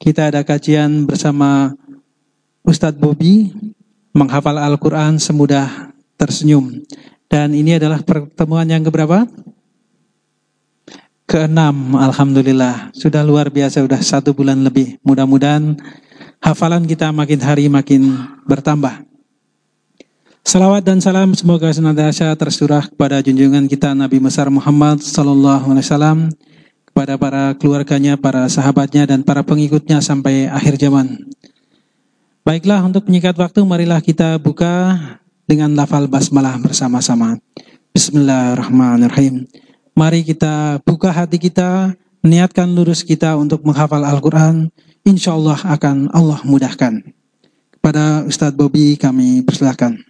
kita ada kajian bersama Ustadz Bobi menghafal Al-Quran semudah tersenyum. Dan ini adalah pertemuan yang keberapa? Keenam, Alhamdulillah. Sudah luar biasa, sudah satu bulan lebih. Mudah-mudahan hafalan kita makin hari makin bertambah. Salawat dan salam semoga senantiasa tersurah kepada junjungan kita Nabi besar Muhammad Sallallahu Alaihi Wasallam, kepada para keluarganya, para sahabatnya, dan para pengikutnya sampai akhir zaman. Baiklah, untuk menyikat waktu, marilah kita buka dengan lafal basmalah bersama-sama. Bismillahirrahmanirrahim. Mari kita buka hati kita, niatkan lurus kita untuk menghafal Al-Quran. Insya Allah akan Allah mudahkan. Kepada Ustadz Bobi kami persilahkan.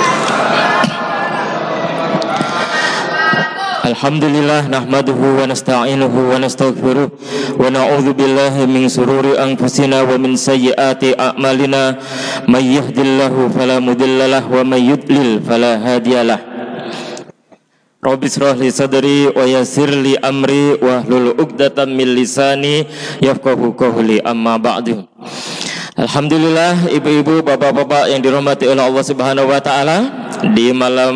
Alhamdulillah nahmaduhu wa nasta'inuhu wa nastaghfiruh. Wa na'udzu billahi min sururi anfusina wa min sayyiati a'malina. May yahdihillahu fala mudhillalah wa may amri wa hlul 'uqdatam min lisani yafqahu amma ba'du Alhamdulillah ibu-ibu bapak-bapak yang dirahmati oleh Allah Subhanahu wa taala di malam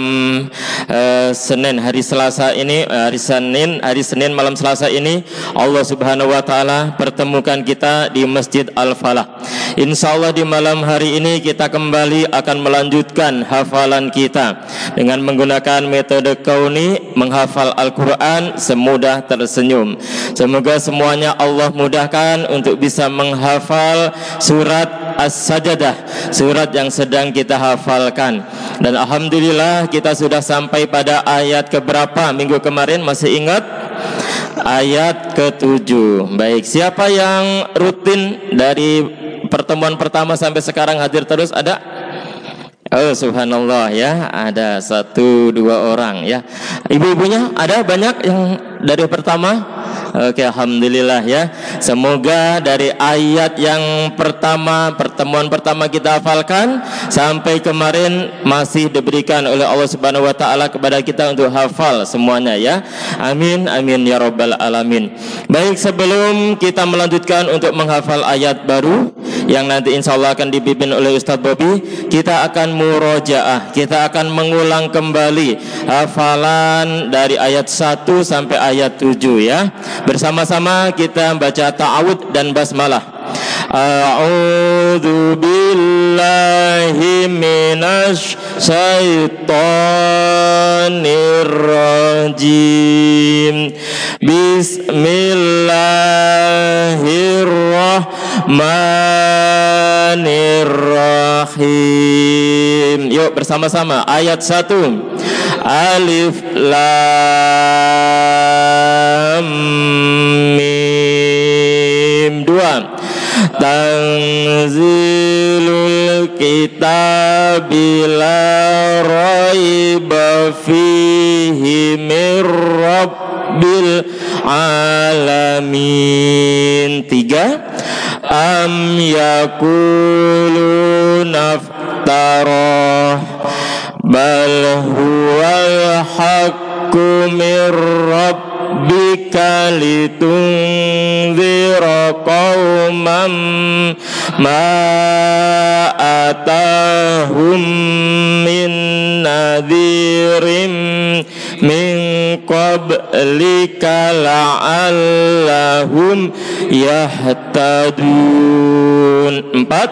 uh, Senin hari Selasa ini uh, hari Senin hari Senin malam Selasa ini Allah Subhanahu wa taala pertemukan kita di Masjid Al-Falah. Insyaallah di malam hari ini kita kembali akan melanjutkan hafalan kita dengan menggunakan metode kauni menghafal Al-Qur'an semudah tersenyum. Semoga semuanya Allah mudahkan untuk bisa menghafal surah surat As-Sajdah, surat yang sedang kita hafalkan. Dan alhamdulillah kita sudah sampai pada ayat keberapa minggu kemarin masih ingat? Ayat ketujuh. Baik, siapa yang rutin dari pertemuan pertama sampai sekarang hadir terus ada? Oh subhanallah ya ada satu dua orang ya ibu-ibunya ada banyak yang dari pertama Oke, alhamdulillah ya. Semoga dari ayat yang pertama, pertemuan pertama kita hafalkan sampai kemarin masih diberikan oleh Allah Subhanahu wa taala kepada kita untuk hafal semuanya ya. Amin amin ya rabbal alamin. Baik, sebelum kita melanjutkan untuk menghafal ayat baru yang nanti insya Allah akan dipimpin oleh Ustadz Bobi, kita akan murojaah, kita akan mengulang kembali hafalan dari ayat 1 sampai ayat 7 ya. Bersama-sama kita baca ta'awud dan basmalah. A'udzu billahi minasy syaithanir rajim. Bismillahirrahmanirrahim. Yuk bersama-sama ayat 1. Alif lam mim. Dua. Tanzilul kitab la raiba fihi mir rabbil alamin. Tiga. Am yakulu naftarah bal huwal haqqu mir rabbika litunzira qauman ma atahum min nadhirim min qablika la'allahum yahtadun. Empat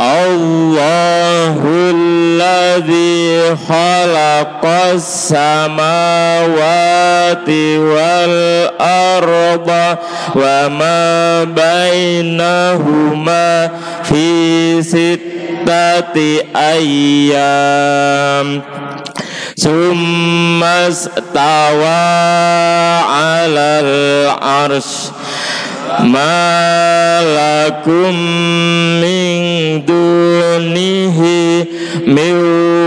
Allahul ladzi khalaqas samawati wal arda wa ma bainahuma fi sit ستة أيام ثم استوى على العرش malakum min dunihi min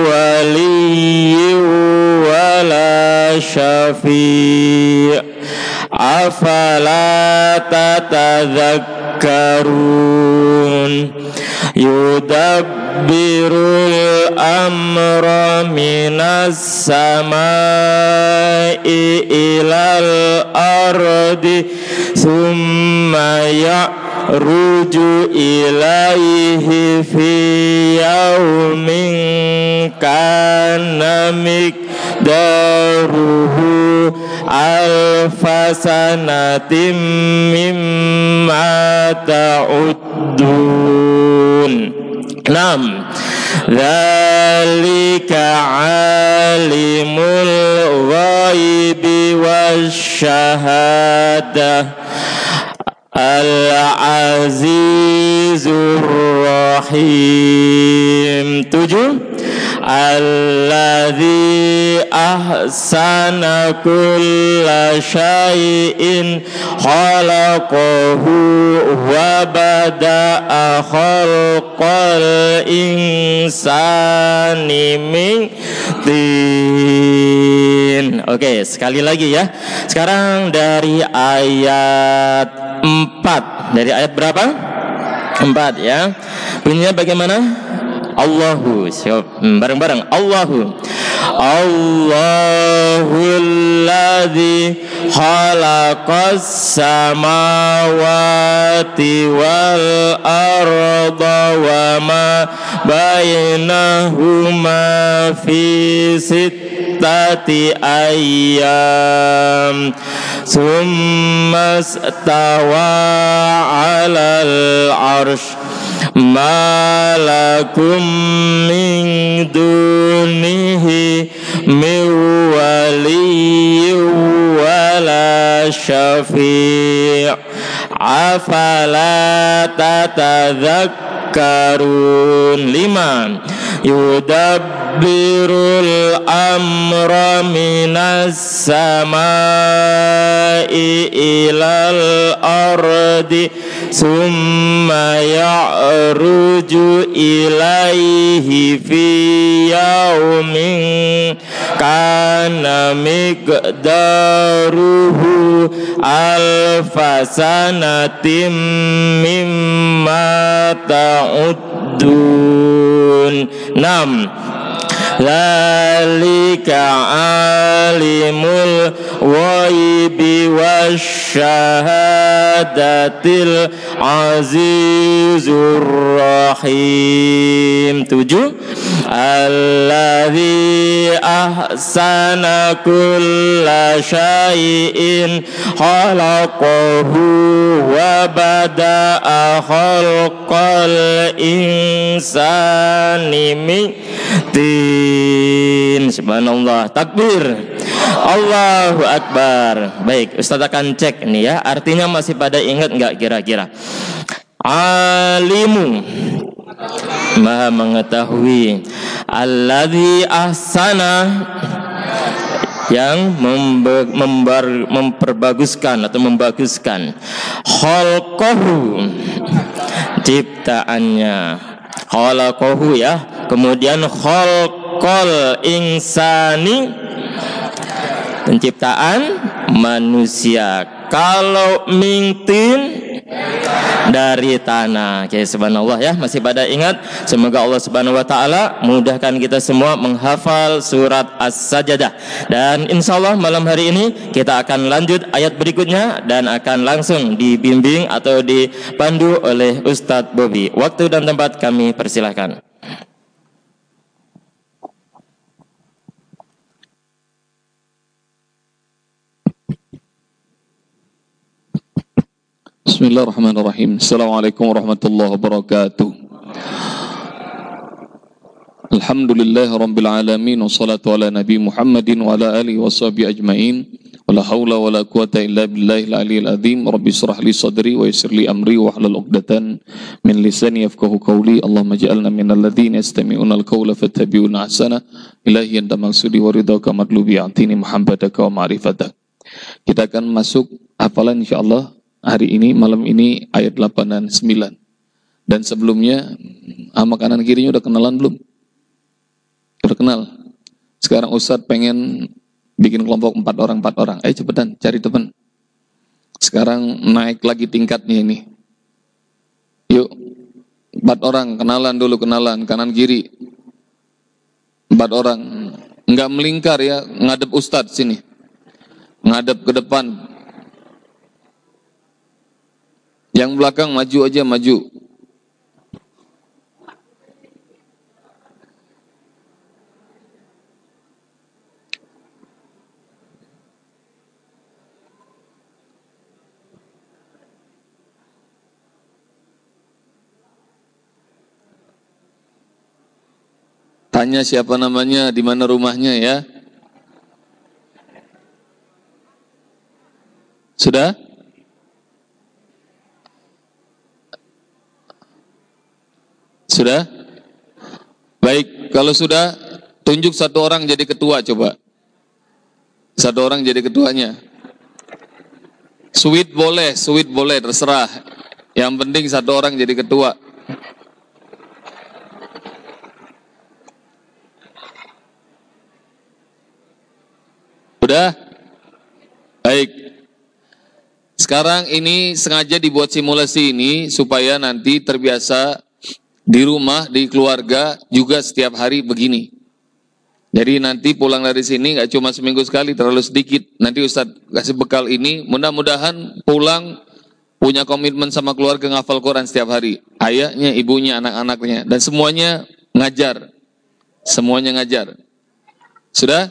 waliyyi wala syafi' afala tatadzakkarun yudabbirul amra minas samai ilal ardi summa ya'ruju ilaihi fi yaumin kana daruhu alfasanatim mimma ta'uddun نعم. ذلك عالم الغيب والشهادة. العزيز الرحيم. Tujuh alladzi ahsana kulla syai'in khalaqahu wa bada'a khalqal insani min tin Oke, sekali lagi ya. Sekarang dari ayat 4. Dari ayat berapa? 4 ya. Bunyinya bagaimana? Allahu hmm, bareng-bareng. Allahu. Allahul ladzi khalaqas samawati wal arda wa ma bainahuma fi sittati ayyam. Summa stawa 'alal 'arsy malakum min dunihi min waliyyin wala syafi'i afala tatadzakkarun liman yudabbirul amra minas samai ilal ardi summa ya'ruju ilaihi fi yaumin kana migdaruhu alfasa hanatim mimma ta'uddun. 6 Zalika alimul waibi wasyahadatil azizur rahim. Tujuh. Alladhi ahsana kulla syai'in khalaqahu wa bada'a khalqal insani min tin subhanallah. Takbir. Allahu akbar. Baik Ustaz akan cek nih ya. Artinya masih pada ingat nggak kira-kira? Alimu. Maha mengetahui. Alladzi ahsana. Yang membe, membar, memperbaguskan atau membaguskan. Khalqahu. Ciptaannya khalaqahu ya. Kemudian khalqal insani. Penciptaan manusia. Kalau mingtin dari tanah. Oke, subhanallah ya, masih pada ingat? Semoga Allah Subhanahu wa taala mudahkan kita semua menghafal surat As-Sajdah. Dan insya Allah malam hari ini kita akan lanjut ayat berikutnya dan akan langsung dibimbing atau dipandu oleh Ustadz Bobi. Waktu dan tempat kami persilahkan. Bismillahirrahmanirrahim. Assalamualaikum warahmatullahi wabarakatuh. Alhamdulillah rabbil alamin wassalatu ala nabi Muhammadin wa ala alihi washabi ajmain. Wala haula wala quwata illa billahil aliyil azim. Rabbi israh li sadri wa yassir li amri wa hlul 'uqdatan min lisani yafqahu qawli. Allahumma ij'alna min ladzina yastami'una al-qawla fattabi'una ahsana. Ilahi anta maqsudi wa ridhaka matlubi atini muhammadaka wa ma'rifatak. Kita akan masuk hafalan insyaallah hari ini, malam ini ayat 8 dan 9. Dan sebelumnya, sama kanan kirinya udah kenalan belum? Udah kenal? Sekarang Ustadz pengen bikin kelompok empat orang empat orang. Eh cepetan cari teman. Sekarang naik lagi tingkatnya ini. Yuk empat orang kenalan dulu kenalan kanan kiri. Empat orang nggak melingkar ya ngadep Ustadz sini. Ngadep ke depan. Yang belakang maju aja maju. Tanya siapa namanya, di mana rumahnya ya. Sudah? Sudah? Baik, kalau sudah, tunjuk satu orang jadi ketua coba. Satu orang jadi ketuanya. Sweet boleh, sweet boleh, terserah. Yang penting satu orang jadi ketua. Sudah? Baik. Sekarang ini sengaja dibuat simulasi ini supaya nanti terbiasa di rumah, di keluarga juga setiap hari begini. Jadi nanti pulang dari sini nggak cuma seminggu sekali, terlalu sedikit. Nanti Ustadz kasih bekal ini, mudah-mudahan pulang punya komitmen sama keluarga ngafal Quran setiap hari. Ayahnya, ibunya, anak-anaknya, dan semuanya ngajar. Semuanya ngajar. Sudah?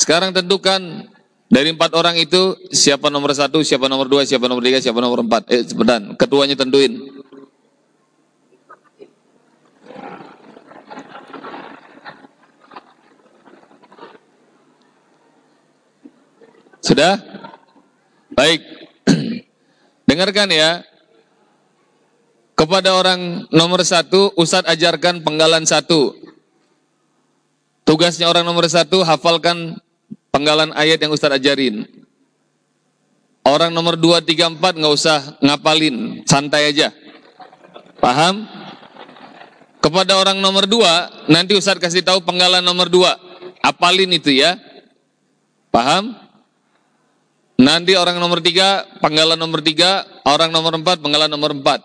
Sekarang tentukan dari empat orang itu siapa nomor satu, siapa nomor dua, siapa nomor tiga, siapa nomor empat. Eh, cepetan, ketuanya tentuin. Sudah? Baik. Dengarkan ya. Kepada orang nomor satu, Ustadz ajarkan penggalan satu. Tugasnya orang nomor satu, hafalkan penggalan ayat yang Ustadz ajarin. Orang nomor 2, 3, 4 nggak usah ngapalin, santai aja. Paham? Kepada orang nomor 2, nanti Ustadz kasih tahu penggalan nomor 2. Apalin itu ya. Paham? Nanti orang nomor 3, penggalan nomor 3, orang nomor 4, penggalan nomor 4.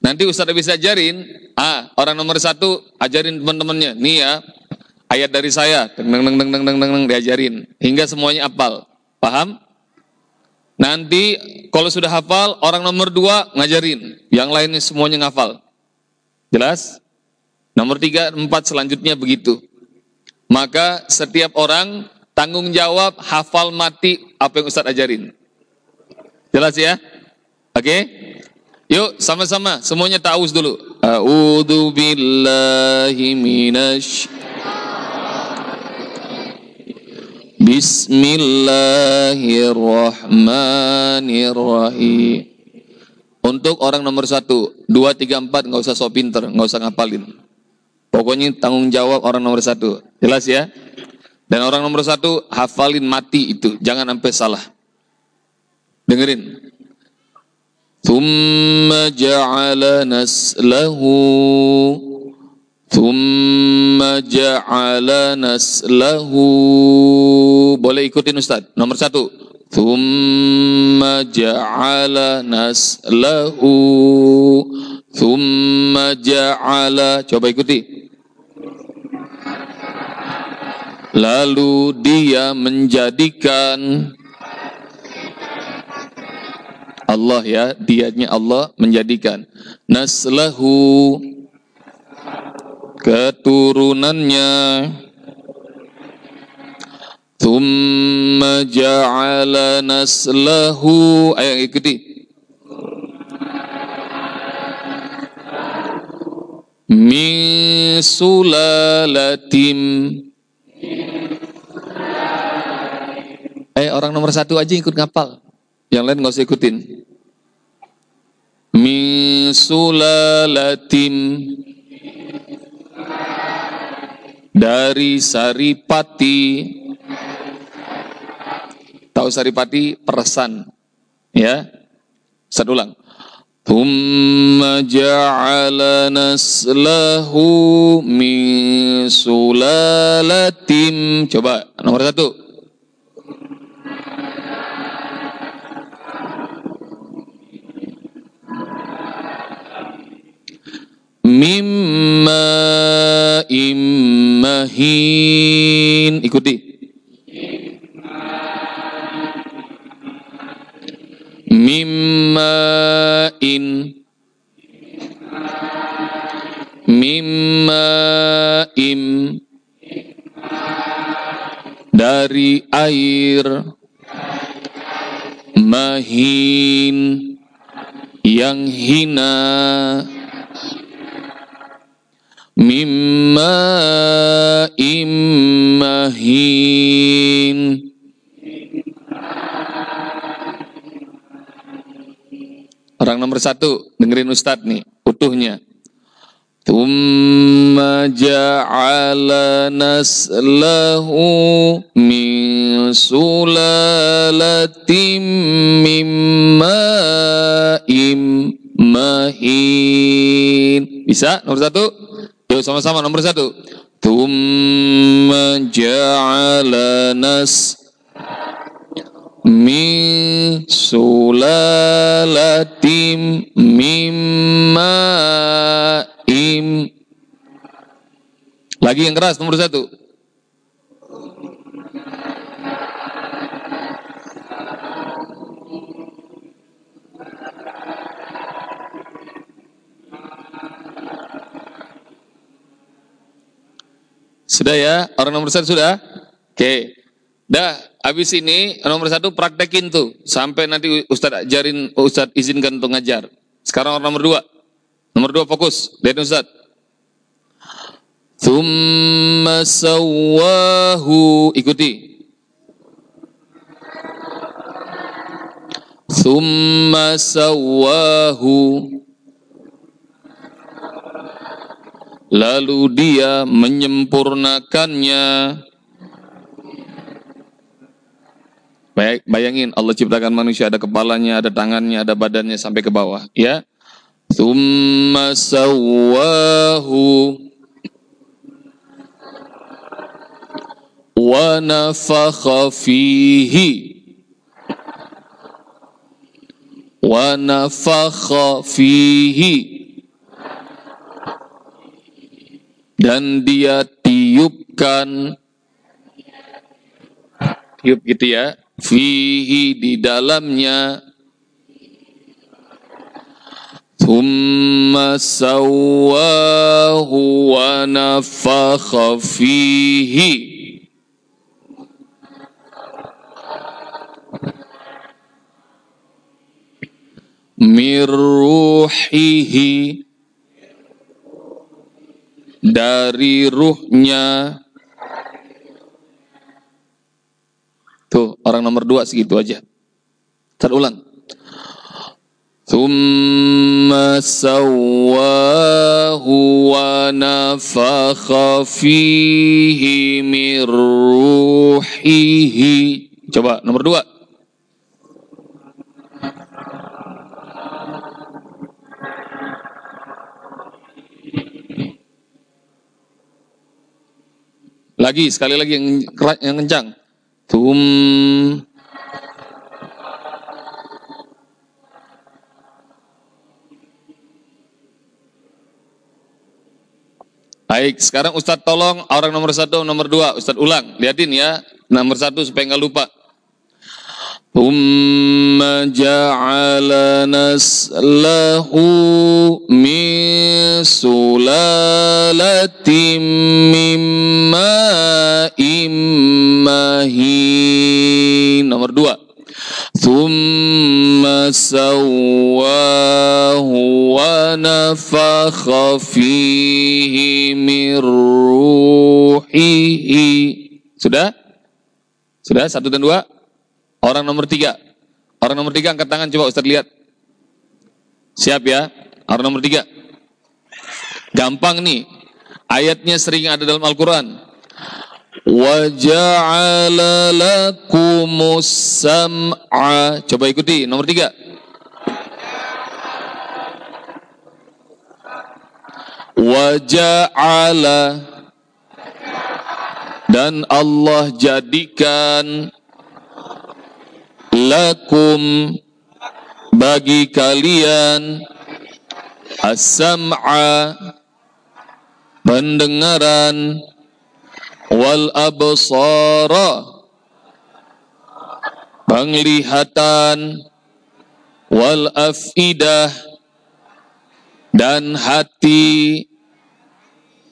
Nanti Ustadz bisa ajarin, ah, orang nomor 1 ajarin teman-temannya. Nih ya, ayat dari saya, deng deng deng deng deng deng diajarin hingga semuanya hafal. Paham? Nanti kalau sudah hafal, orang nomor dua ngajarin, yang lainnya semuanya ngafal. Jelas? Nomor tiga, empat selanjutnya begitu. Maka setiap orang tanggung jawab hafal mati apa yang Ustadz ajarin. Jelas ya? Oke? Okay? Yuk sama-sama semuanya ta'awuz dulu. A'udzu billahi minasy Bismillahirrahmanirrahim. Untuk orang nomor satu, dua, tiga, empat, nggak usah sok pinter, nggak usah ngapalin. Pokoknya tanggung jawab orang nomor satu. Jelas ya? Dan orang nomor satu, hafalin mati itu. Jangan sampai salah. Dengerin. Thumma ja'ala naslahu Thumma ja'ala naslahu Boleh ikutin Ustaz Nomor satu Thumma ja'ala naslahu Thumma ja'ala Coba ikuti Lalu dia menjadikan Allah ya, dianya Allah menjadikan naslahu keturunannya. Thumma ja'ala naslahu Ayo ikuti. Min sulalatim Eh orang nomor satu aja ikut ngapal. Yang lain nggak usah ikutin. Min sulalatim dari saripati. Tahu saripati? Peresan ya. Satu ulang. Thumma ja'ala naslahu min sulalatim coba nomor satu mimma immahin. Ikuti nomor satu, dengerin Ustadz nih, utuhnya. Tumma ja'ala naslahu min sulalatim mimma mahin. Bisa? Nomor satu? Yuk sama-sama nomor satu. Tumma ja'ala nas min sulalatim mimma im lagi yang keras nomor satu Sudah ya? Orang nomor satu sudah? Oke. Dah, habis ini nomor satu praktekin tuh. Sampai nanti Ustadz ajarin, Ustadz izinkan untuk ngajar. Sekarang orang nomor dua. Nomor dua fokus. Lihat Ustadz. Thumma sawahu. Ikuti. Thumma sawahu. lalu dia menyempurnakannya. Baik, bayangin Allah ciptakan manusia ada kepalanya, ada tangannya, ada badannya sampai ke bawah, ya. Tsumma sawwahu wa nafakha fihi. Wa nafakha fihi. Dan dia tiupkan tiup gitu ya fihi di dalamnya. Thumma sawwahu wa nafakha fihi. Min ruhihi. Dari ruhnya. Tuh, orang nomor dua segitu aja. Terulang. Thumma sawwahu wa nafakha fihi min ruhihi. Coba nomor dua. Lagi, sekali lagi yang yang kencang. Tum Baik, sekarang Ustadz tolong orang nomor satu, nomor dua. Ustadz ulang, liatin ya. Nomor satu supaya nggak lupa. ثم جعل نسله من سلالة من ماء مهين nomor dua ثم سواه ونفخ فيه من روحه sudah sudah satu dan dua Orang nomor tiga. Orang nomor tiga angkat tangan coba Ustaz lihat. Siap ya. Orang nomor tiga. Gampang nih. Ayatnya sering ada dalam Al-Quran. Waja'ala lakumus sam'a. Coba ikuti. Nomor tiga. Waja'ala dan Allah jadikan lakum bagi kalian as-sam'a pendengaran wal absara. Penglihatan. Wal afidah. Dan hati.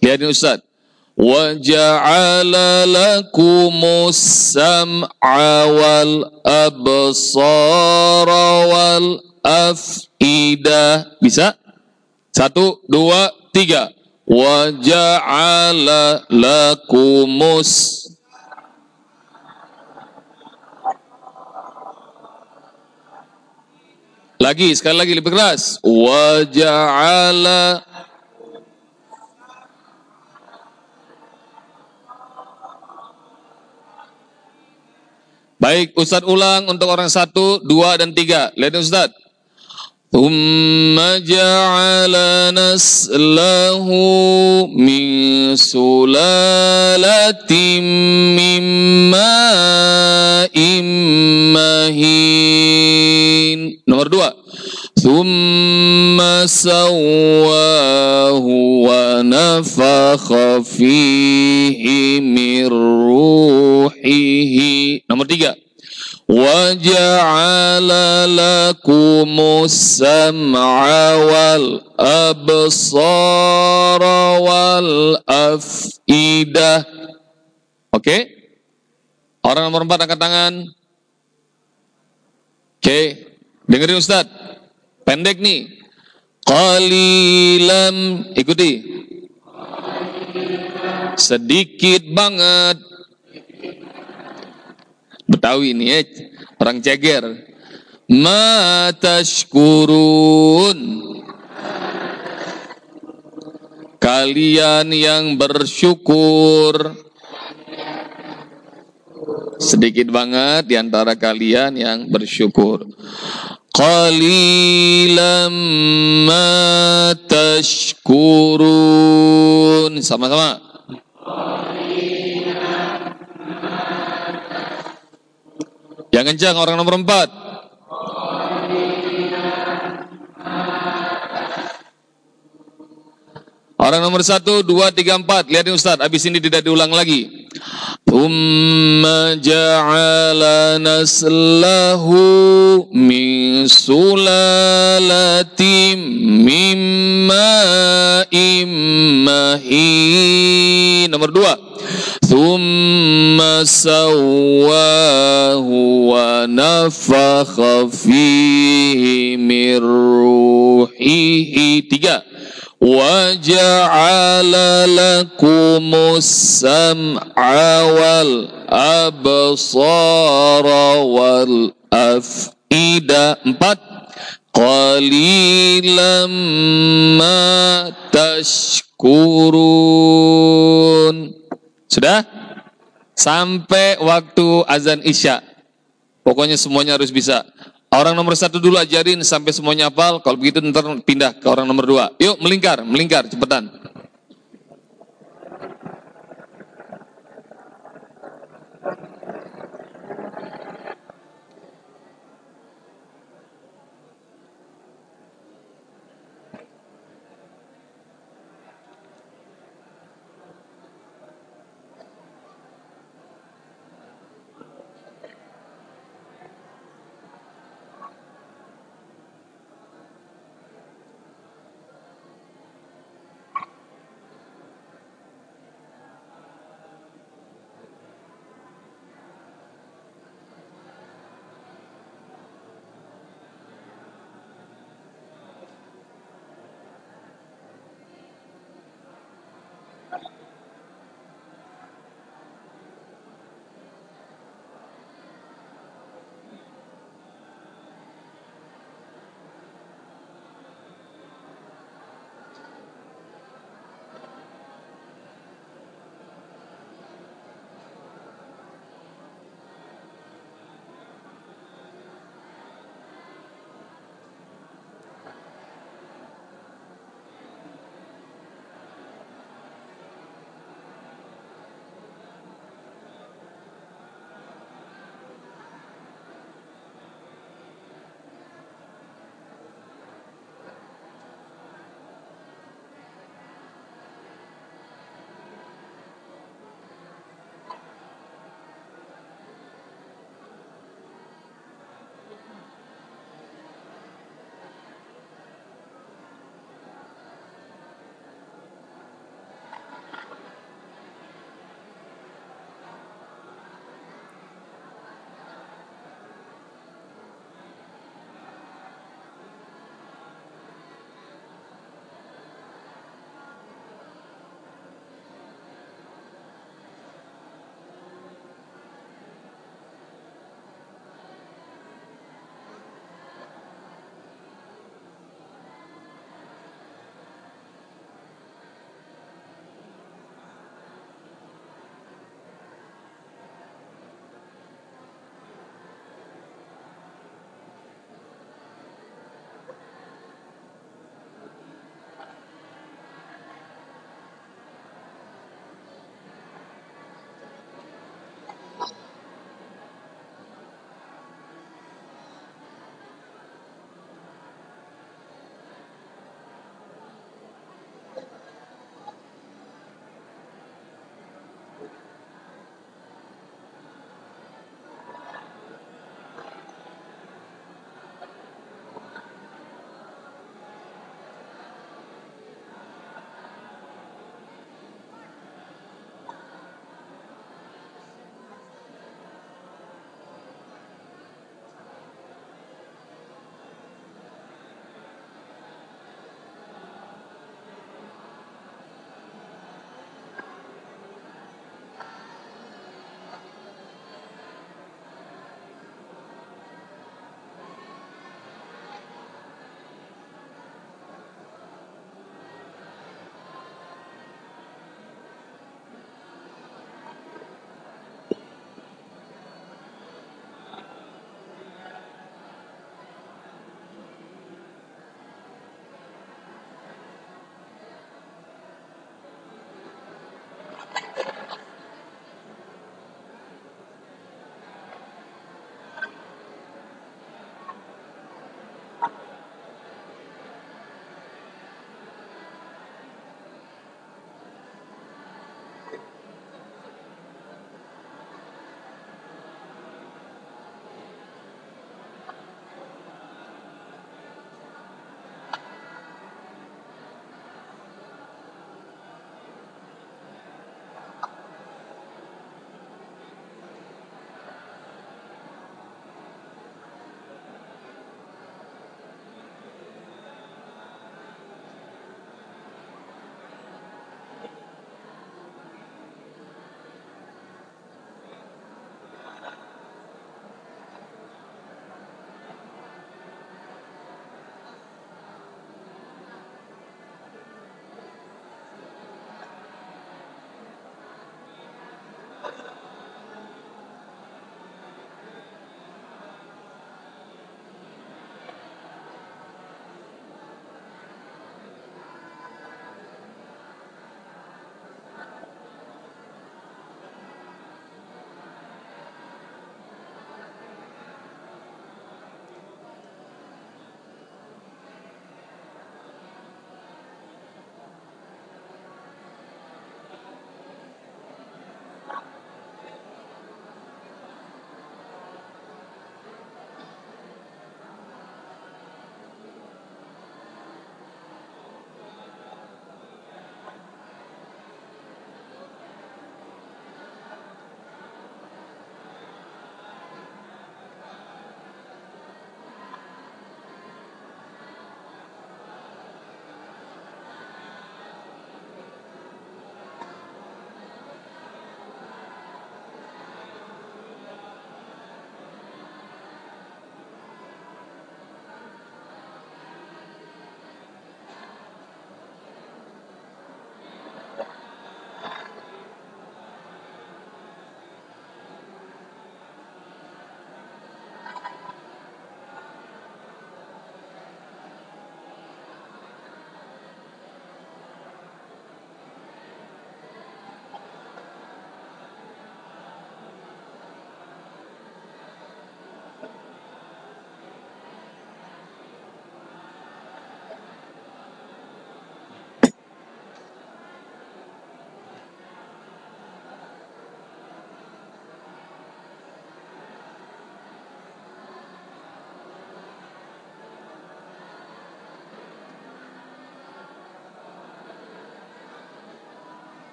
Lihat ini Ustaz. Wa ja'ala lakumus sam'a wal absara wal afidah. Bisa? Satu dua tiga waja'ala lakumus lagi sekali lagi lebih keras waja'ala Baik, Ustadz ulang untuk orang satu, dua, dan tiga. Lihat Ustadz. ثم جعل نسله من سلالة من ماء مهين nomor dua ثم سواه ونفخ فيه من روحه nomor tiga وجعل لكم السمع والأبصار والأفئدة Oke okay? Orang nomor empat angkat tangan Oke okay. Dengerin Ustaz Pendek nih Qalilam Ikuti Sedikit banget Betawi ini ya, orang ceger. Ma tashkurun. Kalian yang bersyukur. Sedikit banget di antara kalian yang bersyukur. Qalilam ma tashkurun. Sama-sama. Kencang orang nomor empat. Orang nomor satu, dua, tiga, empat. Lihat nih Ustaz, habis ini tidak diulang lagi. Thumma ja'ala naslahu min sulalatim mimma immahin. Nomor dua. ثم سواه ونفخ فيه من روحه. tiga وجعل لكم السمع والأبصار والأفئدة. empat قليلا ما تشكرون. Sudah? Sampai waktu azan isya. Pokoknya semuanya harus bisa. Orang nomor satu dulu ajarin sampai semuanya hafal. Kalau begitu ntar pindah ke orang nomor dua. Yuk melingkar, melingkar cepetan.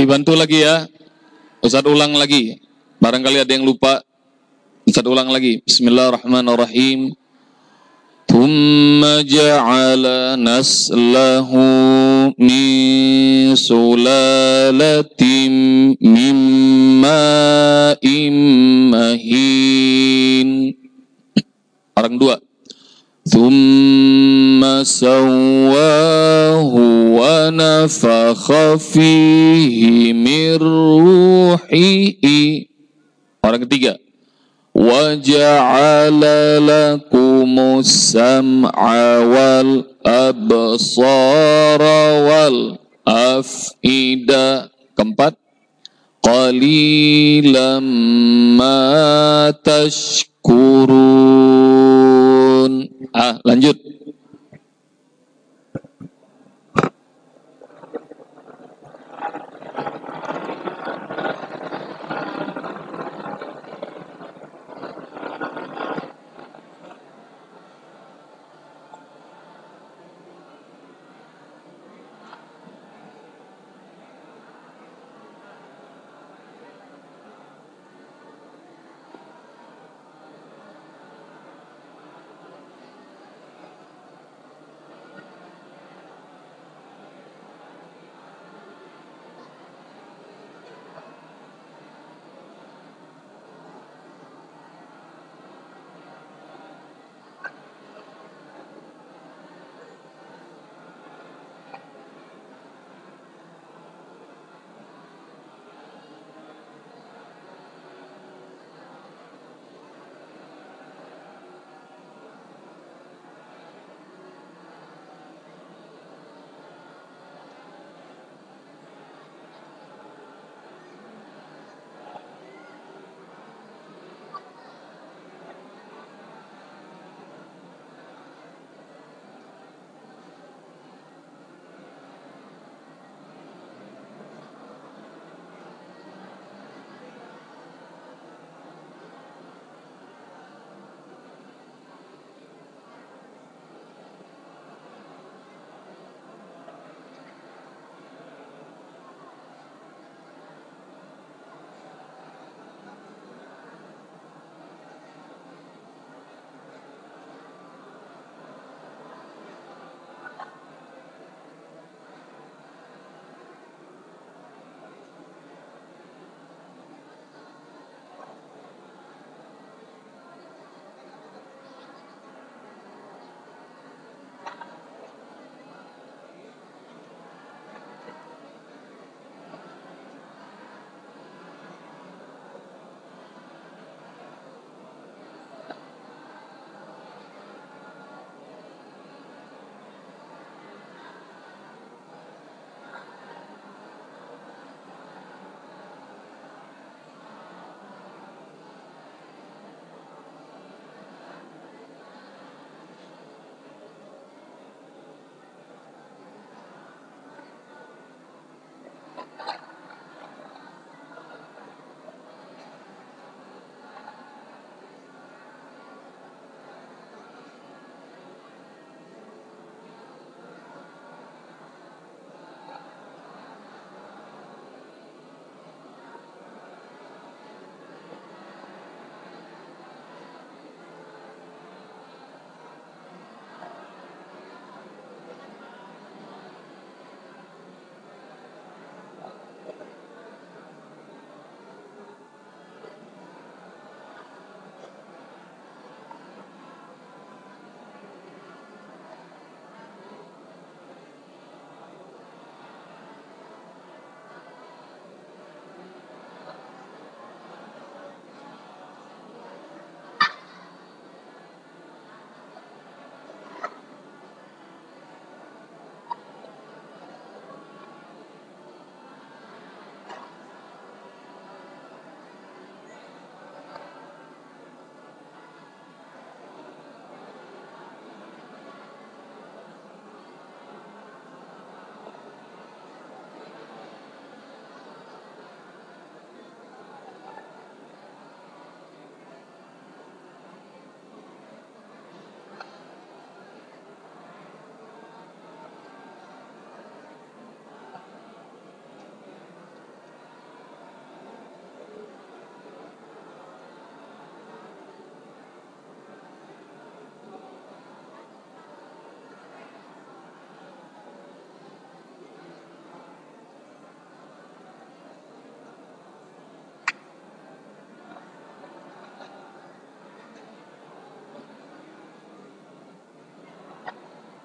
Dibantu lagi ya. Ustaz ulang lagi. Barangkali ada yang lupa. Ustaz ulang lagi. Bismillahirrahmanirrahim. ثم جعل نسله من سلالة من ماء مهين Orang dua. ثم سواه ونفخ فيه من روحه Orang ketiga. وجعل لكم السمع والأبصار والأفئدة keempat قليلا ما تشكرون ah lanjut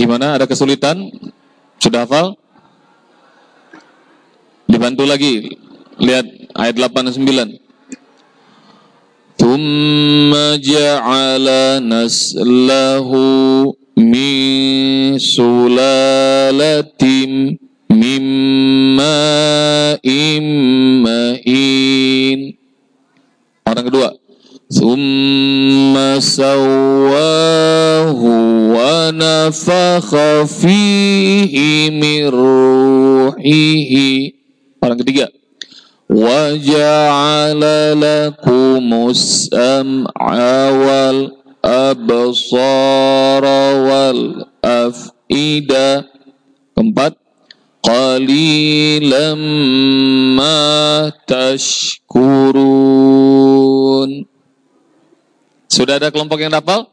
Gimana? Ada kesulitan? Sudah hafal? Dibantu lagi. Lihat ayat 8 dan 9. ثم جعل نسله من سلالة ونفخ فيه من روحه Orang ketiga. وجعل لكم السمع والأبصار والأفئدة Keempat, قليلا ما تشكرون Sudah ada kelompok yang dapal?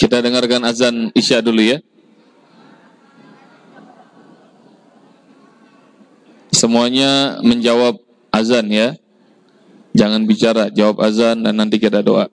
Kita dengarkan azan Isya dulu ya. Semuanya menjawab azan ya. Jangan bicara, jawab azan dan nanti kita doa.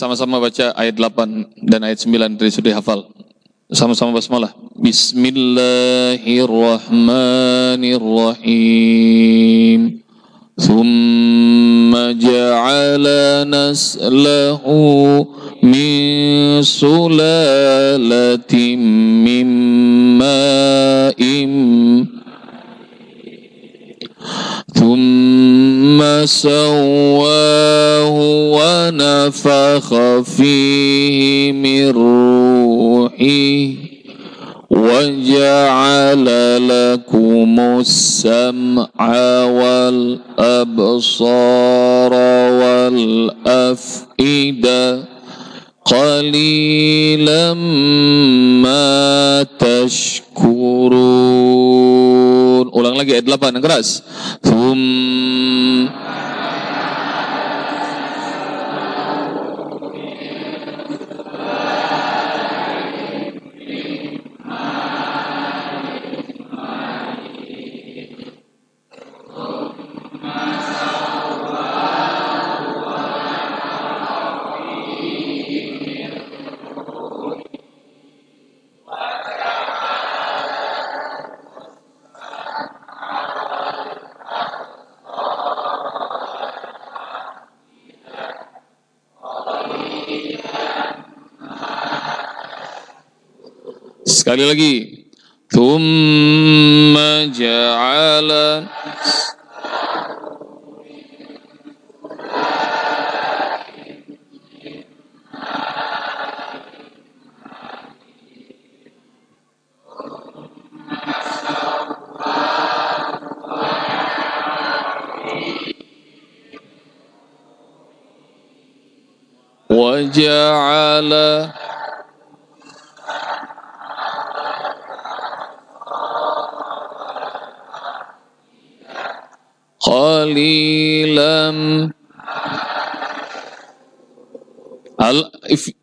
sama-sama baca ayat 8 dan ayat 9 dari sudah hafal. Sama-sama basmalah. Bismillahirrahmanirrahim. ثم جعل نسله من سلالة من ماء ثم سواه ونفخ فيه من روحه وجعل لكم السمع والأبصار والأفئدة قليلا ما تشكرون. Ulang lagi ayat 8 yang keras. ثم Sekali lagi. Thumma ja'ala وجعل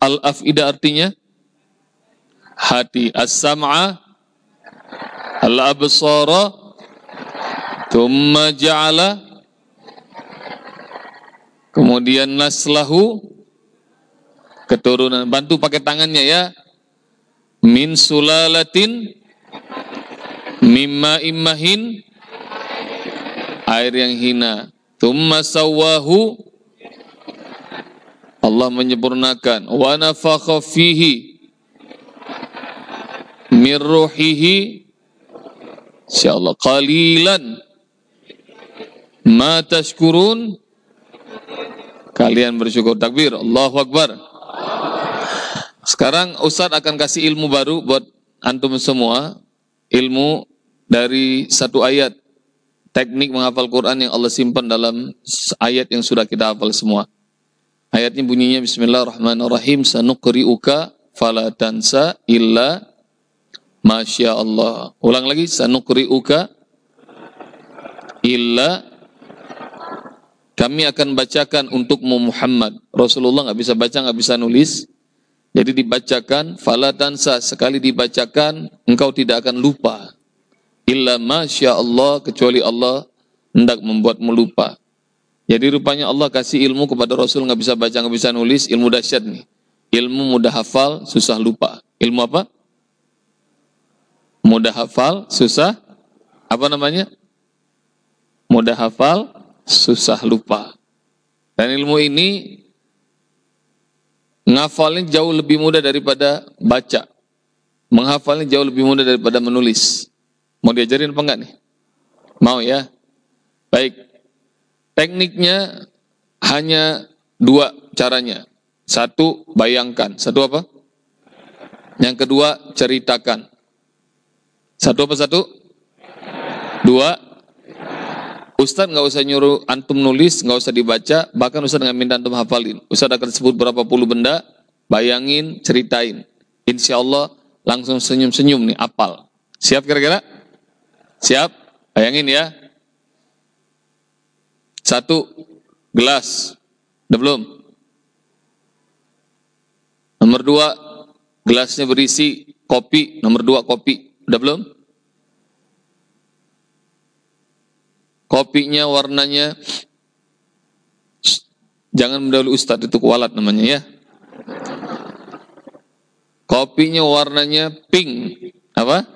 al afida artinya? Hati. As-sam'a. Al absara thumma ja'ala. Kemudian naslahu. Keturunan. Bantu pakai tangannya ya. Min sulalatin. Mimma immahin. Air yang hina. Thumma sawahu Allah menyempurnakan. Wa nafakha fihi min ruhihi. Insyaallah qalilan. Ma tashkurun. Kalian bersyukur takbir. Allahu akbar. Sekarang Ustadz akan kasih ilmu baru buat antum semua. Ilmu dari satu ayat. Teknik menghafal Quran yang Allah simpan dalam ayat yang sudah kita hafal semua. Ayatnya bunyinya Bismillahirrahmanirrahim sanuqri'uka fala tansa illa masya Allah. Ulang lagi sanuqri'uka illa kami akan bacakan untukmu Muhammad. Rasulullah nggak bisa baca, nggak bisa nulis. Jadi dibacakan, fala tansa sekali dibacakan, engkau tidak akan lupa illa masya Allah kecuali Allah hendak membuatmu lupa. Jadi rupanya Allah kasih ilmu kepada Rasul nggak bisa baca nggak bisa nulis ilmu dahsyat nih. Ilmu mudah hafal susah lupa. Ilmu apa? Mudah hafal susah apa namanya? Mudah hafal susah lupa. Dan ilmu ini ngafalnya jauh lebih mudah daripada baca. Menghafalnya jauh lebih mudah daripada menulis. Mau diajarin apa enggak nih? Mau ya? Baik. Tekniknya hanya dua caranya. Satu, bayangkan. Satu apa? Yang kedua, ceritakan. Satu apa satu? Dua, Ustadz nggak usah nyuruh antum nulis, nggak usah dibaca, bahkan Ustadz nggak minta antum hafalin. Ustadz akan sebut berapa puluh benda, bayangin, ceritain. Insya Allah langsung senyum-senyum nih, apal. Siap kira-kira? Siap? Bayangin ya. Satu gelas. Udah belum? Nomor dua, gelasnya berisi kopi. Nomor dua, kopi. Udah belum? Kopinya warnanya Jangan mendahului Ustadz itu kualat namanya ya. Kopinya warnanya pink. Apa?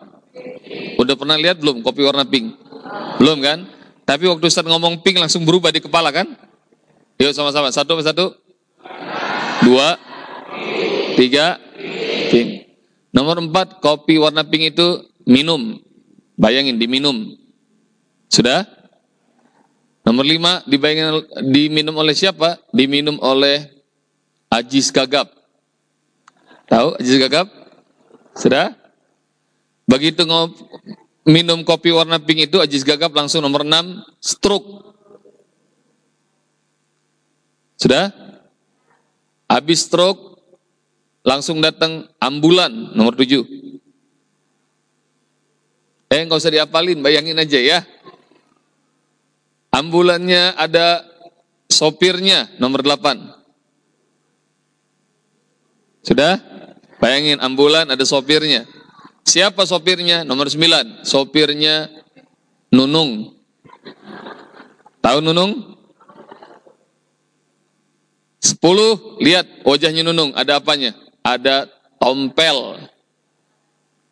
Udah pernah lihat belum kopi warna pink? Belum kan? Tapi waktu Ustadz ngomong pink langsung berubah di kepala kan? Yuk sama-sama. Satu satu? Dua. Tiga. Pink. Nomor empat, kopi warna pink itu minum. Bayangin, diminum. Sudah? Nomor lima, dibayangin, diminum oleh siapa? Diminum oleh Ajis Gagap. Tahu Ajis Gagap? Sudah? Begitu minum kopi warna pink itu Ajis Gagap langsung nomor enam, stroke. Sudah? Habis stroke, langsung datang ambulan nomor tujuh. Eh, nggak usah diapalin, bayangin aja ya. Ambulannya ada sopirnya nomor 8. Sudah? Bayangin ambulan ada sopirnya. Siapa sopirnya? Nomor 9. Sopirnya Nunung. Tahu Nunung? 10. Lihat wajahnya Nunung. Ada apanya? Ada tompel.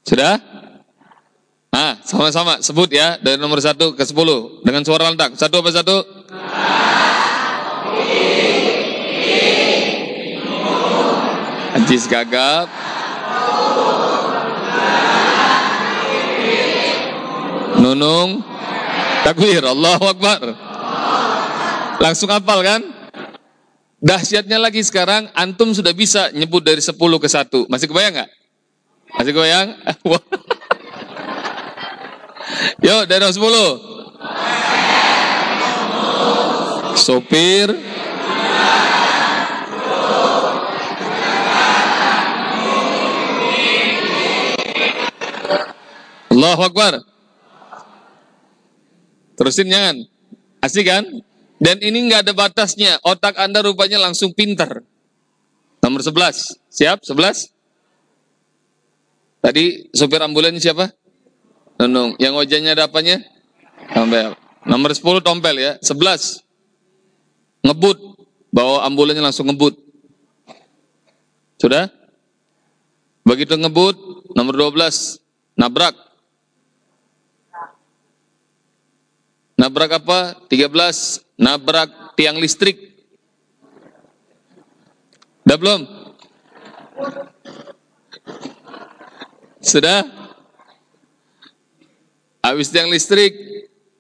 Sudah? Ah, sama-sama sebut ya dari nomor satu ke sepuluh dengan suara lantang. Satu apa satu? Ajis gagap. Nunung. Takbir. Allahu Akbar. Langsung hafal kan? Dahsyatnya lagi sekarang, antum sudah bisa nyebut dari sepuluh ke satu. Masih kebayang nggak? Masih kebayang? Yuk, dari nomor 10. Sopir. Allahu Akbar. Terusin jangan. Asik kan? Dan ini nggak ada batasnya. Otak Anda rupanya langsung pintar. Nomor 11. Siap? 11? Tadi sopir ambulan siapa? Nunung. Yang wajahnya ada apanya? Tompel. Nomor 10 tompel ya. 11. Ngebut. Bawa ambulannya langsung ngebut. Sudah? Begitu ngebut, nomor 12, nabrak. Nabrak apa? 13, nabrak tiang listrik. Udah belum? Sudah? Habis tiang listrik,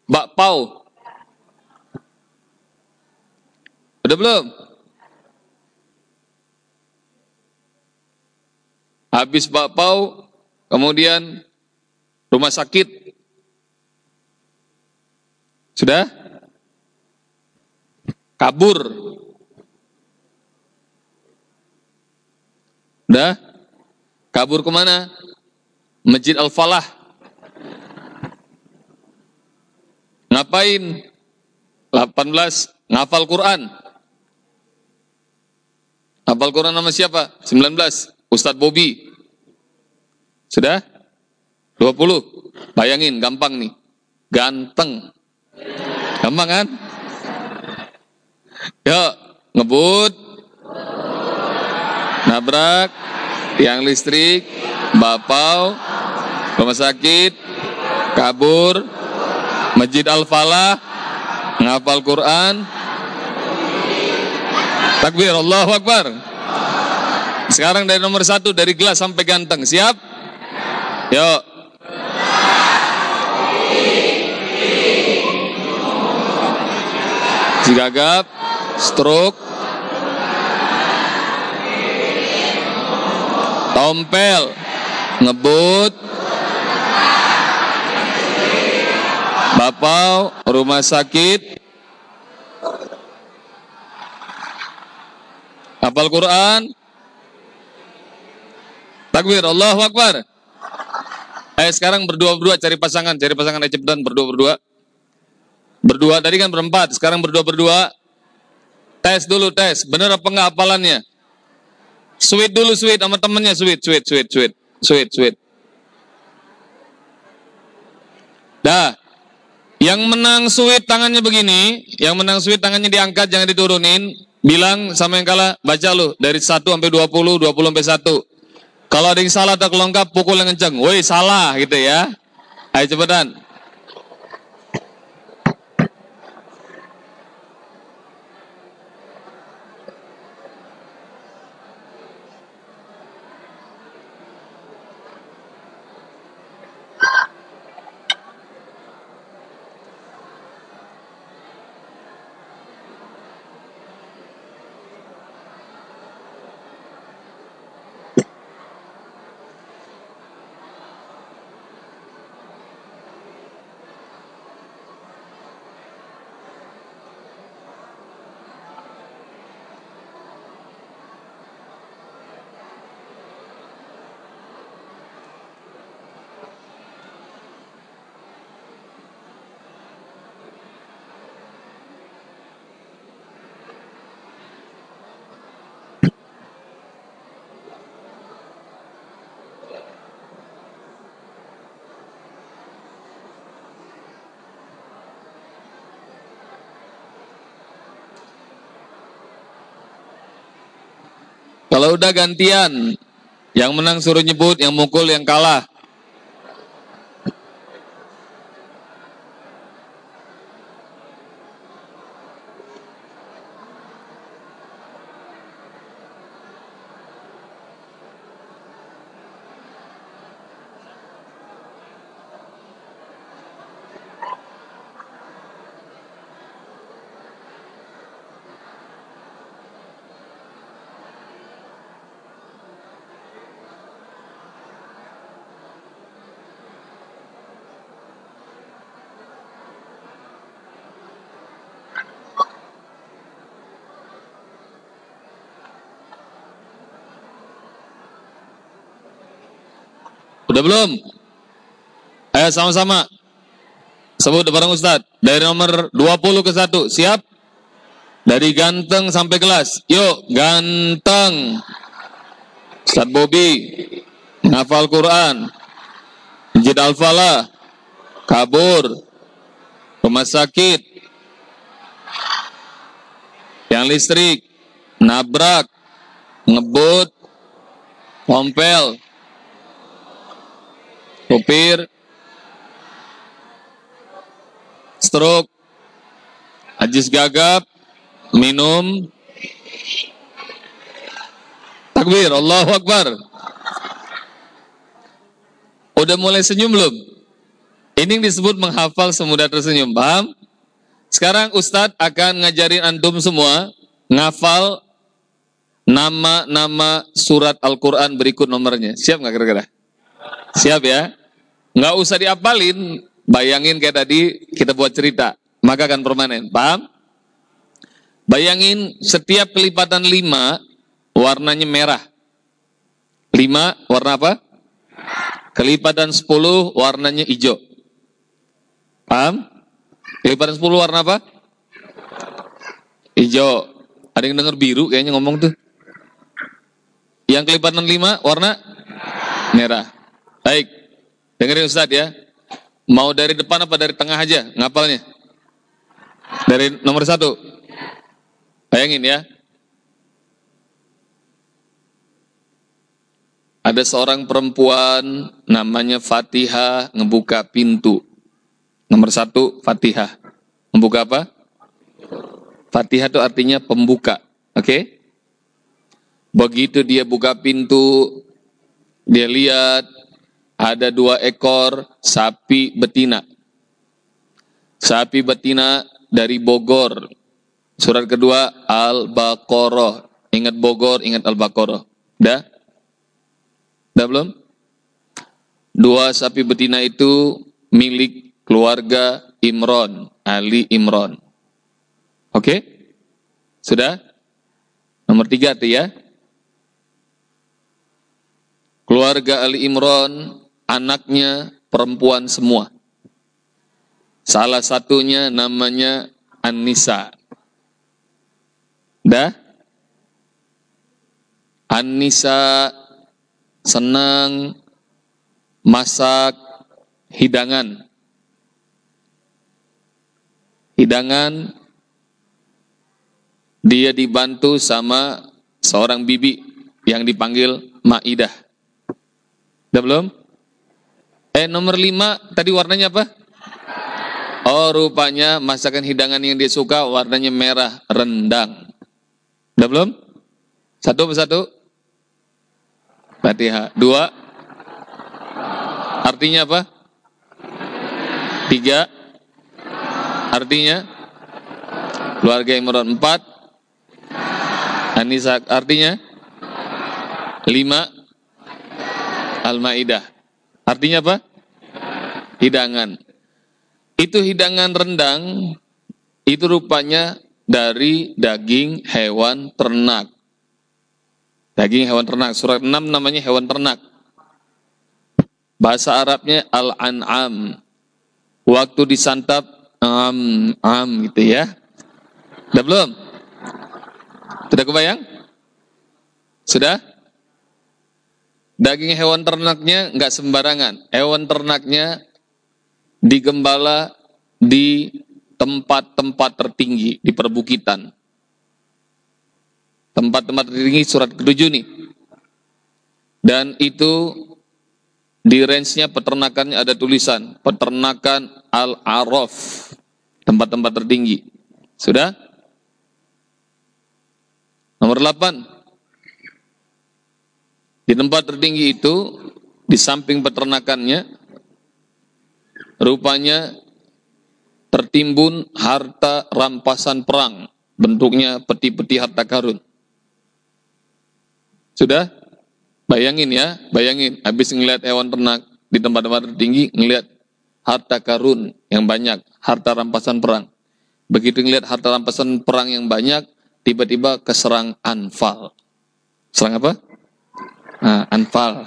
bakpao. Udah belum? Habis bakpao, kemudian rumah sakit. Sudah? Kabur. Udah? Kabur ke mana? Masjid Al-Falah. Ngapain? 18 ngafal Quran. Hafal Quran nama siapa? 19 Ustadz Bobi. Sudah? 20. Bayangin gampang nih. Ganteng. Gampang kan? Yuk, ngebut. Nabrak, tiang listrik, bapau, rumah sakit, kabur, Masjid Al-Falah, ngapal Quran. Takbir, Allahu Akbar. Sekarang dari nomor satu, dari gelas sampai ganteng. Siap? Yuk. Gagap, stroke, tompel, ngebut, Bapak rumah sakit. Hafal Quran. Takbir Allahu Akbar. Eh sekarang berdua-berdua cari pasangan cari pasangan aja cepetan berdua-berdua berdua tadi kan berempat sekarang berdua-berdua tes dulu tes bener apa enggak hafalannya sweet dulu sweet sama temennya sweet sweet sweet sweet sweet sweet dah yang menang sweet tangannya begini, yang menang sweet tangannya diangkat jangan diturunin. bilang sama yang kalah, baca lu dari 1 sampai 20, 20 sampai 1. Kalau ada yang salah atau kelongkap, pukul yang kenceng. Woi, salah gitu ya. Ayo cepetan. Kalau udah gantian, yang menang suruh nyebut, yang mukul yang kalah. Udah belum? Ayo sama-sama. Sebut bareng Ustadz. Dari nomor 20 ke 1. Siap? Dari ganteng sampai kelas. Yuk, ganteng. Ustadz Bobi. Ngafal Quran. Masjid Al-Falah. Kabur. Rumah sakit. Yang listrik. Nabrak. Ngebut. Pompel supir, stroke, ajis gagap, minum, takbir, Allahu Akbar. Udah mulai senyum belum? Ini disebut menghafal semudah tersenyum, paham? Sekarang Ustadz akan ngajarin antum semua ngafal nama-nama surat Al-Quran berikut nomornya. Siap nggak kira-kira? Siap ya? Nggak usah diapalin, bayangin kayak tadi kita buat cerita, maka akan permanen. Paham? Bayangin setiap kelipatan lima warnanya merah. Lima warna apa? Kelipatan sepuluh warnanya hijau. Paham? Kelipatan sepuluh warna apa? Hijau. Ada yang dengar biru kayaknya ngomong tuh. Yang kelipatan lima warna merah. Baik. Dengerin Ustadz ya. Mau dari depan apa dari tengah aja ngapalnya? Dari nomor satu. Bayangin ya. Ada seorang perempuan namanya Fatihah ngebuka pintu. Nomor satu Fatihah. Membuka apa? Fatihah itu artinya pembuka. Oke? Okay? Begitu dia buka pintu, dia lihat ada dua ekor sapi betina. Sapi betina dari Bogor. Surat kedua Al-Baqarah. Ingat Bogor, ingat Al-Baqarah. Dah? Dah belum? Dua sapi betina itu milik keluarga Imron, Ali Imron. Oke? Sudah? Nomor tiga tuh ya. Keluarga Ali Imron anaknya perempuan semua. Salah satunya namanya Anissa. Dah? Anissa senang masak hidangan. Hidangan Dia dibantu sama seorang bibi yang dipanggil Maidah. Udah belum? Eh nomor lima tadi warnanya apa? Oh rupanya masakan hidangan yang dia suka warnanya merah rendang. Udah belum? Satu persatu? Fatihah. Dua. Artinya apa? Tiga. Artinya? Keluarga Imran. Empat. Anissa artinya? Lima. Al-Ma'idah. Artinya apa? Hidangan. Itu hidangan rendang, itu rupanya dari daging hewan ternak. Daging hewan ternak. Surat 6 namanya hewan ternak. Bahasa Arabnya al-an'am. Waktu disantap am am gitu ya. Sudah belum? Sudah kebayang? Sudah? Daging hewan ternaknya nggak sembarangan. Hewan ternaknya digembala di tempat-tempat tertinggi di perbukitan. Tempat-tempat tertinggi surat ketujuh nih. Dan itu di range-nya peternakannya ada tulisan peternakan Al-Araf. Tempat-tempat tertinggi. Sudah? Nomor 8. Di tempat tertinggi itu, di samping peternakannya, rupanya tertimbun harta rampasan perang, bentuknya peti-peti harta karun. Sudah? Bayangin ya, bayangin, habis ngeliat hewan ternak di tempat-tempat tertinggi, ngeliat harta karun yang banyak, harta rampasan perang. Begitu ngeliat harta rampasan perang yang banyak, tiba-tiba keserang Anfal. Serang apa? Nah, Anfal.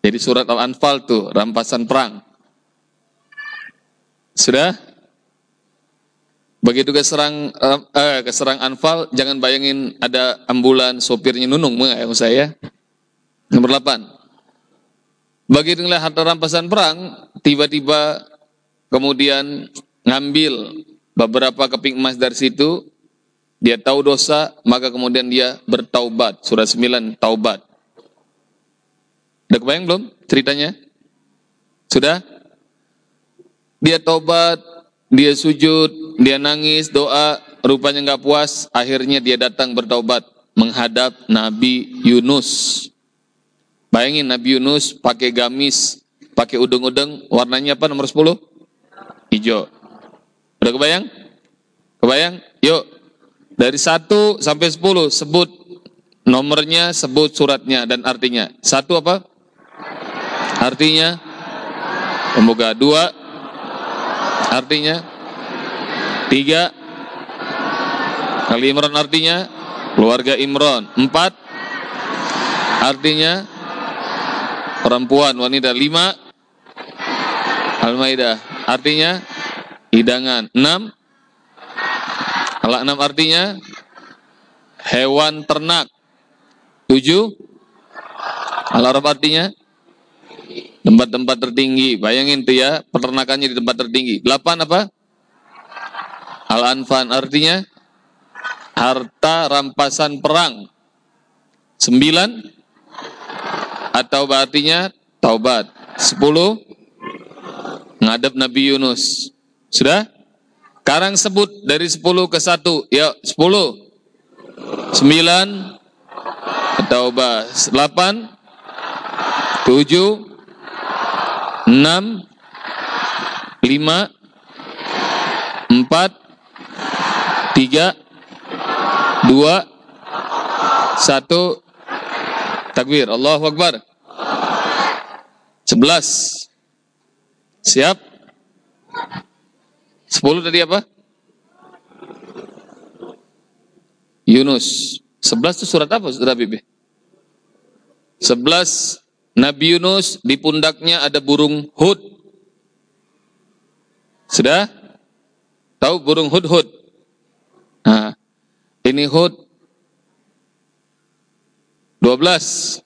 Jadi surat Al-Anfal tuh rampasan perang. Sudah? Begitu keserang eh, keserang Anfal, jangan bayangin ada ambulan sopirnya nunung ya saya. Nomor 8. Begitu ngelihat harta rampasan perang, tiba-tiba kemudian ngambil beberapa keping emas dari situ, dia tahu dosa, maka kemudian dia bertaubat. Surah 9, taubat. Udah kebayang belum ceritanya? Sudah? Dia tobat, dia sujud, dia nangis, doa, rupanya nggak puas, akhirnya dia datang bertobat menghadap Nabi Yunus. Bayangin Nabi Yunus pakai gamis, pakai udeng-udeng, warnanya apa nomor 10? Hijau. Udah kebayang? Kebayang? Yuk. Dari 1 sampai 10 sebut nomornya, sebut suratnya dan artinya. Satu apa? Artinya pemuka dua. Artinya tiga. Kali Imran artinya keluarga Imran. Empat. Artinya perempuan wanita. Lima. Al-Maidah. Artinya hidangan. Enam. Al enam artinya hewan ternak. Tujuh. Al-Arab artinya Tempat-tempat tertinggi. Bayangin tuh ya, peternakannya di tempat tertinggi. Delapan apa? Al-Anfan artinya harta rampasan perang. Sembilan atau artinya taubat. Sepuluh ngadep Nabi Yunus. Sudah? Sekarang sebut dari sepuluh ke satu. Ya, sepuluh. Sembilan. Taubat. Delapan. Tujuh enam, lima, empat, tiga, dua, satu, takbir. Allahu Akbar. Sebelas. Siap? Sepuluh tadi apa? Yunus. Sebelas itu surat apa, surat Bibi? Sebelas Nabi Yunus di pundaknya ada burung hud. Sudah? Tahu burung hud-hud? Nah, ini hud 12.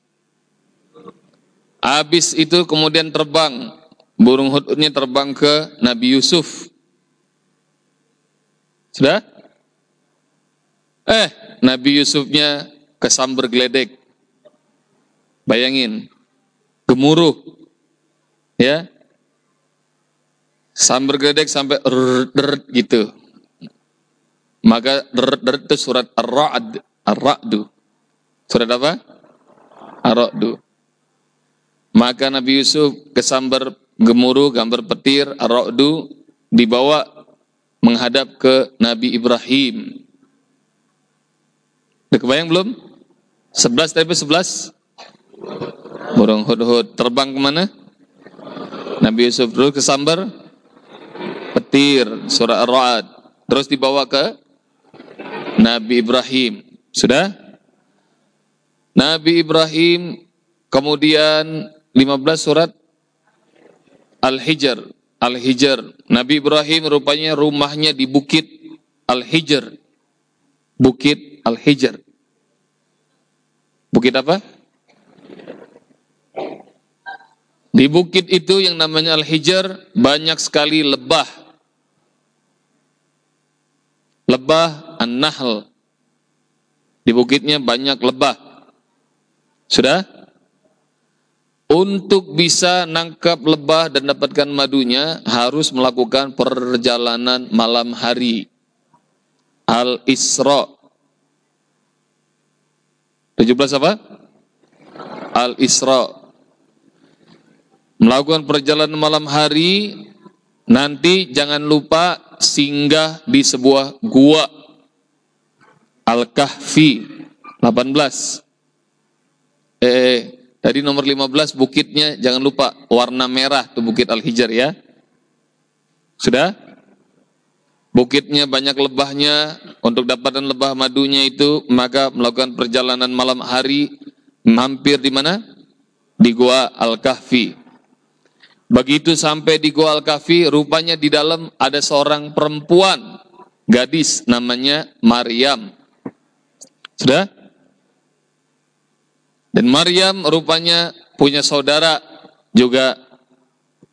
Habis itu kemudian terbang. Burung hud-hudnya terbang ke Nabi Yusuf. Sudah? Eh, Nabi Yusufnya kesamber geledek. Bayangin, gemuruh. Ya. Samber geledek sampai rrr, gitu. Maka rrr, itu surat Ar-Ra'd, Ar-Ra'du. Surat apa? Ar-Ra'du. Maka Nabi Yusuf kesambar gemuruh, gambar petir, Ar-Ra'du dibawa menghadap ke Nabi Ibrahim. Udah kebayang belum? 11 tapi 11? Burung hud-hud terbang ke mana? Nabi Yusuf terus kesambar petir, surah Ar-Ra'd. Terus dibawa ke Nabi Ibrahim. Sudah? Nabi Ibrahim kemudian 15 surat Al-Hijr Al-Hijr. Nabi Ibrahim rupanya rumahnya di Bukit Al-Hijr. Bukit Al-Hijr. Bukit apa? Di bukit itu yang namanya Al-Hijr banyak sekali lebah. Lebah An-Nahl. Di bukitnya banyak lebah. Sudah? Untuk bisa nangkap lebah dan dapatkan madunya harus melakukan perjalanan malam hari. Al-Isra. 17 apa? Al-Isra. Melakukan perjalanan malam hari nanti jangan lupa singgah di sebuah gua Al-Kahfi 18. Eh Tadi nomor 15 bukitnya jangan lupa warna merah tuh bukit Al-Hijr ya. Sudah? Bukitnya banyak lebahnya, untuk dapatkan lebah madunya itu maka melakukan perjalanan malam hari mampir di mana? Di Gua Al-Kahfi. Begitu sampai di Gua Al-Kahfi, rupanya di dalam ada seorang perempuan, gadis namanya Maryam. Sudah? Dan Maryam rupanya punya saudara juga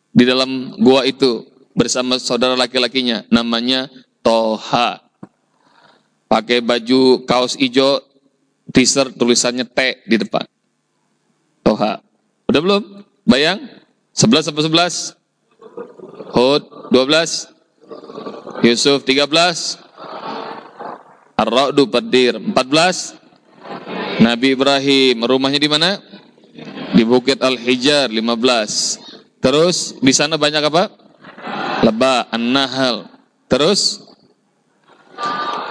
di dalam gua itu bersama saudara laki-lakinya namanya Toha. Pakai baju kaos hijau, t-shirt tulisannya T di depan. Toha. Udah belum? Bayang? 11 sampai 11? Hud 12? Yusuf 13? Ar-Ra'du Padir 14? Nabi Ibrahim, rumahnya di mana? Di Bukit Al-Hijar 15. Terus di sana banyak apa? Lebah, An-Nahal. Terus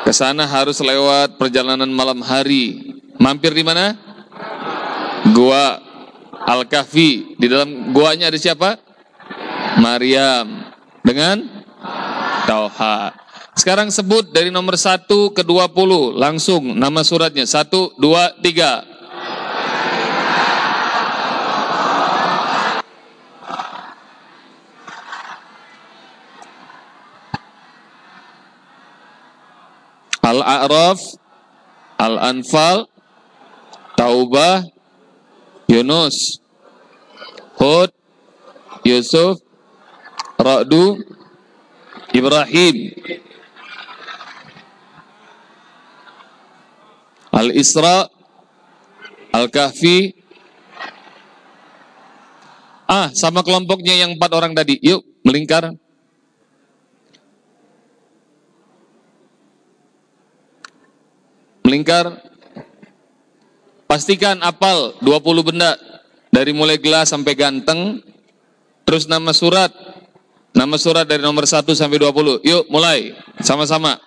ke sana harus lewat perjalanan malam hari. Mampir di mana? Gua Al-Kahfi. Di dalam guanya ada siapa? Maryam dengan Tauha. Sekarang sebut dari nomor 1 ke 20 langsung nama suratnya. 1, 2, 3. Al-A'raf, Al-Anfal, Taubah, Yunus, Hud, Yusuf, Ra'du, Ibrahim, Al-Isra, Al-Kahfi. Ah, sama kelompoknya yang empat orang tadi. Yuk, melingkar. Melingkar. Pastikan apal 20 benda. Dari mulai gelas sampai ganteng. Terus nama surat. Nama surat dari nomor 1 sampai 20. Yuk, mulai. Sama-sama.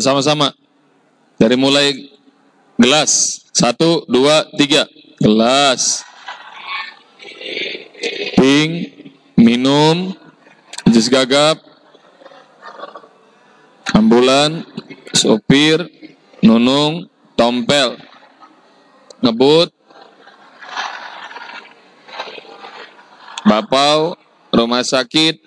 Sama-sama. Dari mulai gelas. Satu, dua, tiga. Gelas. Ping, minum, jus gagap, ambulan, sopir, nunung, tompel, ngebut, bapau, rumah sakit,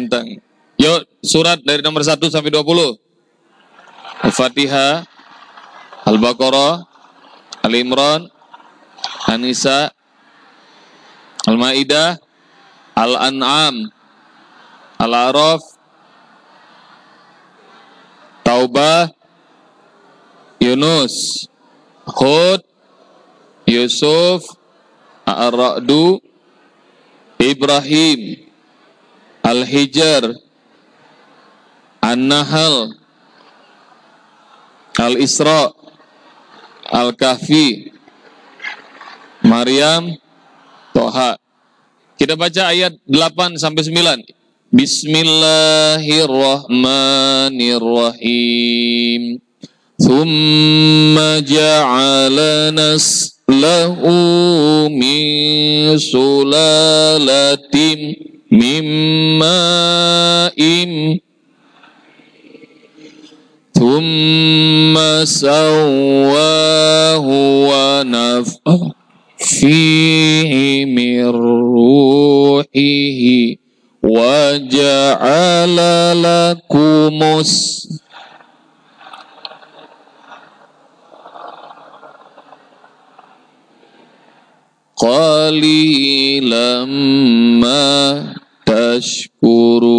Ganteng. Yuk, surat dari nomor 1 sampai 20. Al-Fatihah, Al-Baqarah, Al-Imran, An-Nisa, Al-Maidah, Al-An'am, Al-Araf, Taubah, Yunus, Hud, Yusuf, Ar-Ra'du, Ibrahim, Al-Hijr, An-Nahl, Al-Isra, Al-Kahfi, Maryam, Toha. Kita baca ayat 8 sampai 9. Bismillahirrahmanirrahim. Thumma ja'ala naslahu min sulalatim مما إن ثم سواه ونفخ فيه من روحه وجعل لكم قليلا ما tashkurun.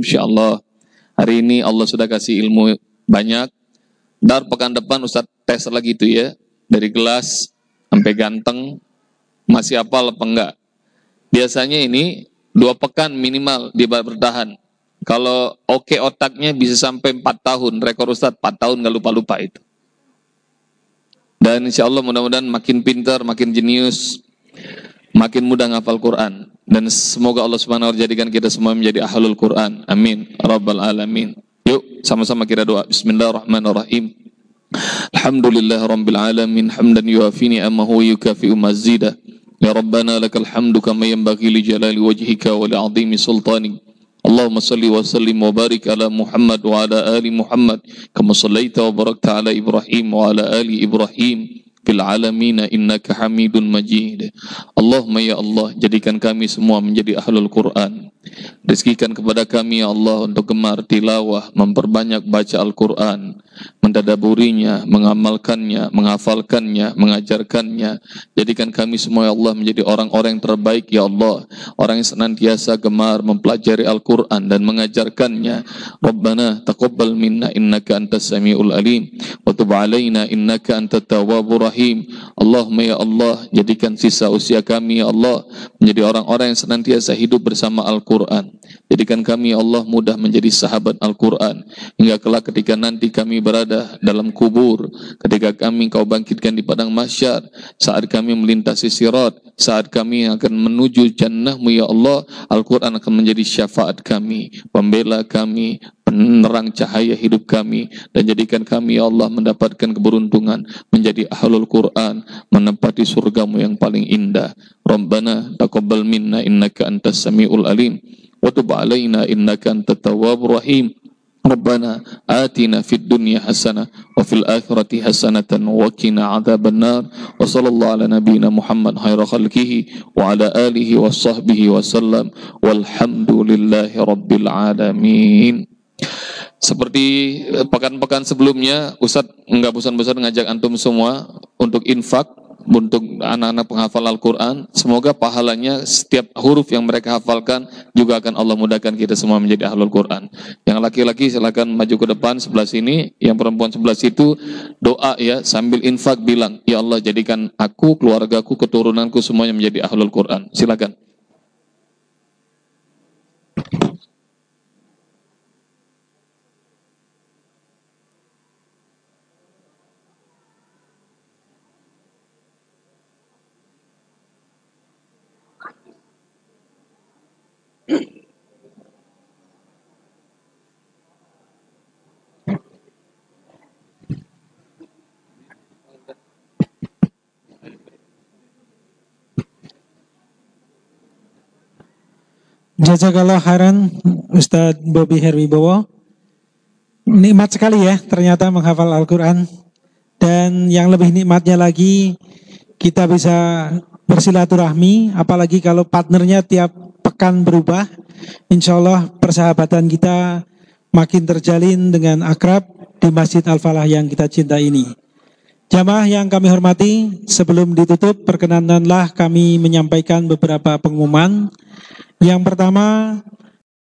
Insyaallah hari ini Allah sudah kasih ilmu banyak. Dar pekan depan Ustaz tes lagi itu ya. Dari gelas sampai ganteng. Masih apal apa enggak? Biasanya ini dua pekan minimal dia bertahan. Kalau oke okay otaknya bisa sampai empat tahun. Rekor Ustaz empat tahun nggak lupa-lupa itu. Dan insya Allah mudah-mudahan makin pintar, makin jenius, makin mudah ngafal Quran dan semoga Allah Subhanahu wa jadikan kita semua menjadi ahlul Quran. Amin. Rabbal alamin. Yuk sama-sama kita doa. Bismillahirrahmanirrahim. Alhamdulillah rabbil alamin hamdan yuafi ni'amahu yukafi'u mazida. Ya Rabbana lakal hamdu kama yanbaghi li jalali wajhika wa li 'azimi sultanik. اللهم صل وسلم وبارك على محمد وعلى آل محمد كما صليت وباركت على إبراهيم وعلى آل إبراهيم fil alamina innaka hamidun majid. Allahumma ya Allah, jadikan kami semua menjadi ahlul Quran. Rizkikan kepada kami ya Allah untuk gemar tilawah, memperbanyak baca Al-Quran, mendadaburinya, mengamalkannya, menghafalkannya, mengajarkannya. Jadikan kami semua ya Allah menjadi orang-orang yang terbaik ya Allah. Orang yang senantiasa gemar mempelajari Al-Quran dan mengajarkannya. Rabbana taqabbal minna innaka antas sami'ul alim. Wa tub alaina innaka antat tawwabur rahim. Allahumma ya Allah, jadikan sisa usia kami ya Allah menjadi orang-orang yang senantiasa hidup bersama Al-Quran. Jadikan kami ya Allah mudah menjadi sahabat Al-Quran. Hingga kelak ketika nanti kami berada dalam kubur. Ketika kami kau bangkitkan di padang masyar. Saat kami melintasi sirat. Saat kami akan menuju jannahmu ya Allah. Al-Quran akan menjadi syafaat kami. Pembela kami Penerang cahaya hidup kami dan jadikan kami ya Allah mendapatkan keberuntungan menjadi ahlul Quran menempati surgamu yang paling indah Rabbana taqabbal minna innaka antas samiul alim wa tub alaina innaka antat tawwabur rahim ربنا آتنا في الدنيا حسنة وفي الآخرة حسنة وقنا عذاب النار وصلى الله على نبينا محمد خير خلقه وعلى آله وصحبه وسلم والحمد لله رب العالمين Seperti pekan-pekan sebelumnya, Ustadz nggak bosan-bosan ngajak antum semua untuk infak untuk anak-anak penghafal Al-Quran. Semoga pahalanya setiap huruf yang mereka hafalkan juga akan Allah mudahkan kita semua menjadi ahlul Quran. Yang laki-laki silakan maju ke depan sebelah sini. Yang perempuan sebelah situ doa ya sambil infak bilang, Ya Allah jadikan aku, keluargaku, keturunanku semuanya menjadi ahlul Quran. Silakan. Jazakallah khairan Ustadz Bobby Herwibowo. Nikmat sekali ya ternyata menghafal Al-Quran. Dan yang lebih nikmatnya lagi kita bisa bersilaturahmi. Apalagi kalau partnernya tiap pekan berubah. Insya Allah persahabatan kita makin terjalin dengan akrab di Masjid Al-Falah yang kita cinta ini. Jamaah yang kami hormati, sebelum ditutup perkenankanlah kami menyampaikan beberapa pengumuman yang pertama,